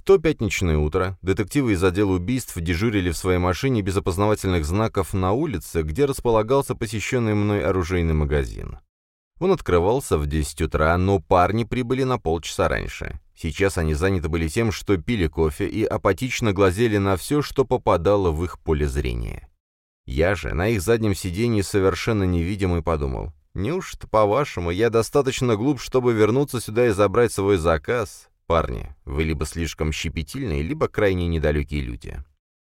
В то пятничное утро детективы из отдела убийств дежурили в своей машине без опознавательных знаков на улице, где располагался посещенный мной оружейный магазин. Он открывался в 10 утра, но парни прибыли на полчаса раньше. Сейчас они заняты были тем, что пили кофе и апатично глазели на все, что попадало в их поле зрения. Я же на их заднем сиденье совершенно невидимый подумал, неужто, по-вашему, я достаточно глуп, чтобы вернуться сюда и забрать свой заказ? Парни, вы либо слишком щепетильные, либо крайне недалекие люди.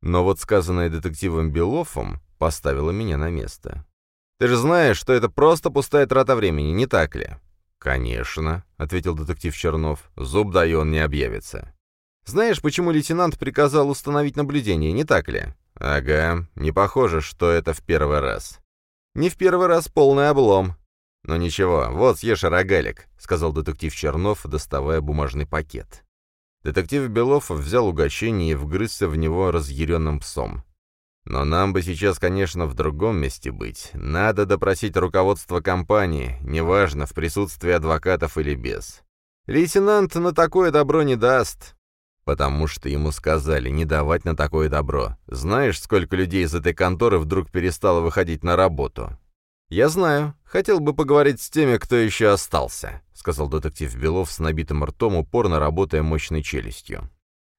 Но вот сказанное детективом Белофом поставило меня на место. Ты же знаешь, что это просто пустая трата времени, не так ли? «Конечно», — ответил детектив Чернов, — «зуб дай он не объявится». «Знаешь, почему лейтенант приказал установить наблюдение, не так ли?» «Ага, не похоже, что это в первый раз». «Не в первый раз полный облом. «Ну ничего, вот съешь рогалик», — сказал детектив Чернов, доставая бумажный пакет. Детектив Белов взял угощение и вгрызся в него разъяренным псом. «Но нам бы сейчас, конечно, в другом месте быть. Надо допросить руководство компании, неважно, в присутствии адвокатов или без. Лейтенант на такое добро не даст». Потому что ему сказали не давать на такое добро. Знаешь, сколько людей из этой конторы вдруг перестало выходить на работу? «Я знаю. Хотел бы поговорить с теми, кто еще остался», — сказал детектив Белов с набитым ртом, упорно работая мощной челюстью.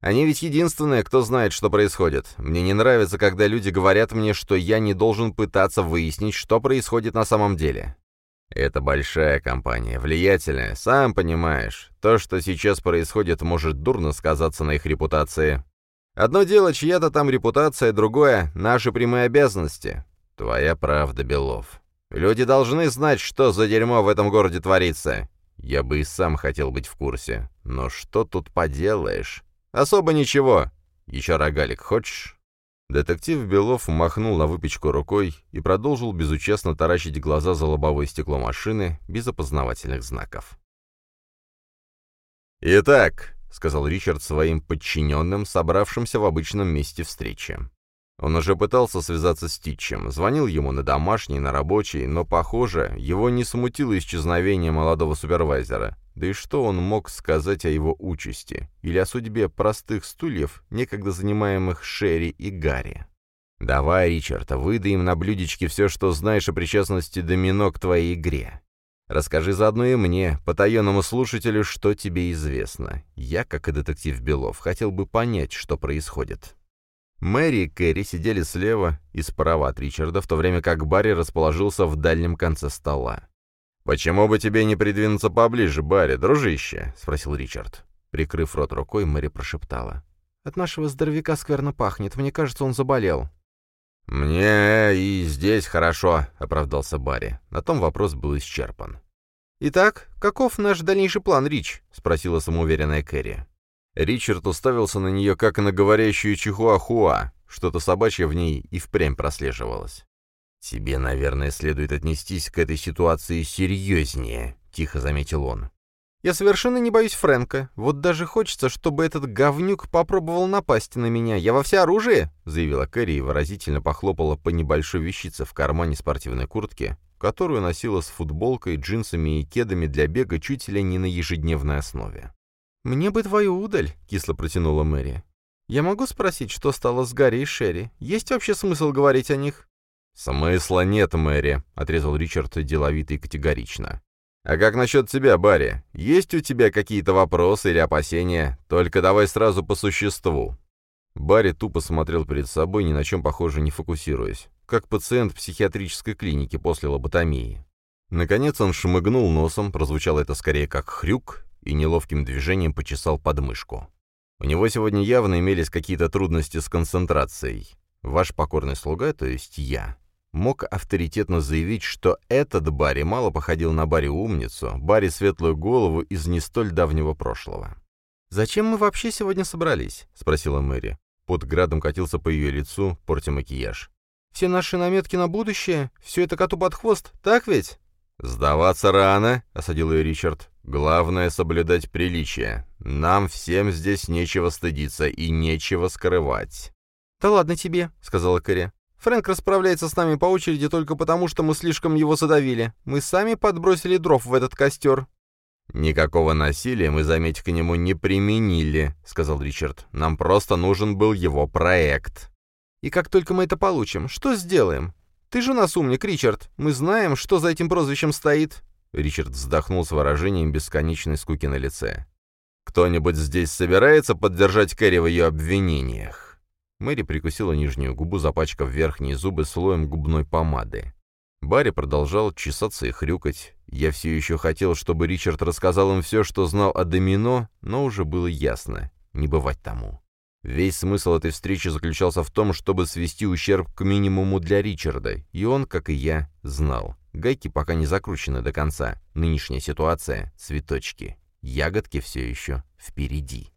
«Они ведь единственные, кто знает, что происходит. Мне не нравится, когда люди говорят мне, что я не должен пытаться выяснить, что происходит на самом деле. Это большая компания, влиятельная, сам понимаешь. То, что сейчас происходит, может дурно сказаться на их репутации. Одно дело, чья-то там репутация, другое — наши прямые обязанности. Твоя правда, Белов. Люди должны знать, что за дерьмо в этом городе творится. Я бы и сам хотел быть в курсе. Но что тут поделаешь? Особо ничего. Еще рогалик хочешь?» Детектив Белов махнул на выпечку рукой и продолжил безучастно таращить глаза за лобовое стекло машины без опознавательных знаков. «Итак», — сказал Ричард своим подчиненным, собравшимся в обычном месте встречи. Он уже пытался связаться с Титчем, звонил ему на домашний, на рабочий, но, похоже, его не смутило исчезновение молодого супервайзера. Да и что он мог сказать о его участи? Или о судьбе простых стульев, некогда занимаемых Шерри и Гарри? «Давай, Ричард, выдай им на блюдечке все, что знаешь о причастности Домино к твоей игре. Расскажи заодно и мне, потаенному слушателю, что тебе известно. Я, как и детектив Белов, хотел бы понять, что происходит». Мэри и Кэрри сидели слева и справа от Ричарда, в то время как Барри расположился в дальнем конце стола. «Почему бы тебе не придвинуться поближе, Барри, дружище?» — спросил Ричард. Прикрыв рот рукой, Мэри прошептала. «От нашего здоровяка скверно пахнет. Мне кажется, он заболел». «Мне и здесь хорошо», — оправдался Барри. На том вопрос был исчерпан. «Итак, каков наш дальнейший план, Рич?» — спросила самоуверенная Кэрри. Ричард уставился на нее, как на говорящую чихуахуа. Что-то собачье в ней и впрямь прослеживалось. «Тебе, наверное, следует отнестись к этой ситуации серьезнее», — тихо заметил он. «Я совершенно не боюсь Фрэнка. Вот даже хочется, чтобы этот говнюк попробовал напасть на меня. Я во всеоружии!» — заявила Кэрри и выразительно похлопала по небольшой вещице в кармане спортивной куртки, которую носила с футболкой, джинсами и кедами для бега чуть ли не на ежедневной основе. «Мне бы твою удаль», — кисло протянула Мэри. «Я могу спросить, что стало с Гарри и Шерри? Есть вообще смысл говорить о них?» «Смысла нет, Мэри», — отрезал Ричард деловито и категорично. «А как насчет тебя, Барри? Есть у тебя какие-то вопросы или опасения? Только давай сразу по существу». Барри тупо смотрел перед собой, ни на чем, похоже, не фокусируясь, как пациент психиатрической клиники после лоботомии. Наконец он шмыгнул носом, прозвучало это скорее как хрюк, и неловким движением почесал подмышку. У него сегодня явно имелись какие-то трудности с концентрацией. Ваш покорный слуга, то есть я, мог авторитетно заявить, что этот Барри мало походил на Барри умницу, Барри светлую голову из не столь давнего прошлого. «Зачем мы вообще сегодня собрались?» — спросила Мэри. Под градом катился по ее лицу, портя макияж. «Все наши наметки на будущее? Все это коту под хвост, так ведь?» «Сдаваться рано», — осадил ее Ричард. Главное — соблюдать приличие. Нам всем здесь нечего стыдиться и нечего скрывать». «Да ладно тебе», — сказала Кэрри. «Фрэнк расправляется с нами по очереди только потому, что мы слишком его задавили. Мы сами подбросили дров в этот костер». «Никакого насилия мы, заметь, к нему не применили», — сказал Ричард. «Нам просто нужен был его проект». «И как только мы это получим, что сделаем? Ты же у нас умник, Ричард. Мы знаем, что за этим прозвищем стоит». Ричард вздохнул с выражением бесконечной скуки на лице. «Кто-нибудь здесь собирается поддержать Кэрри в ее обвинениях?» Мэри прикусила нижнюю губу, запачкав верхние зубы слоем губной помады. Барри продолжал чесаться и хрюкать. Я все еще хотел, чтобы Ричард рассказал им все, что знал о домино, но уже было ясно. Не бывать тому. Весь смысл этой встречи заключался в том, чтобы свести ущерб к минимуму для Ричарда, и он, как и я, знал. Гайки пока не закручены до конца. Нынешняя ситуация — цветочки. Ягодки все еще впереди.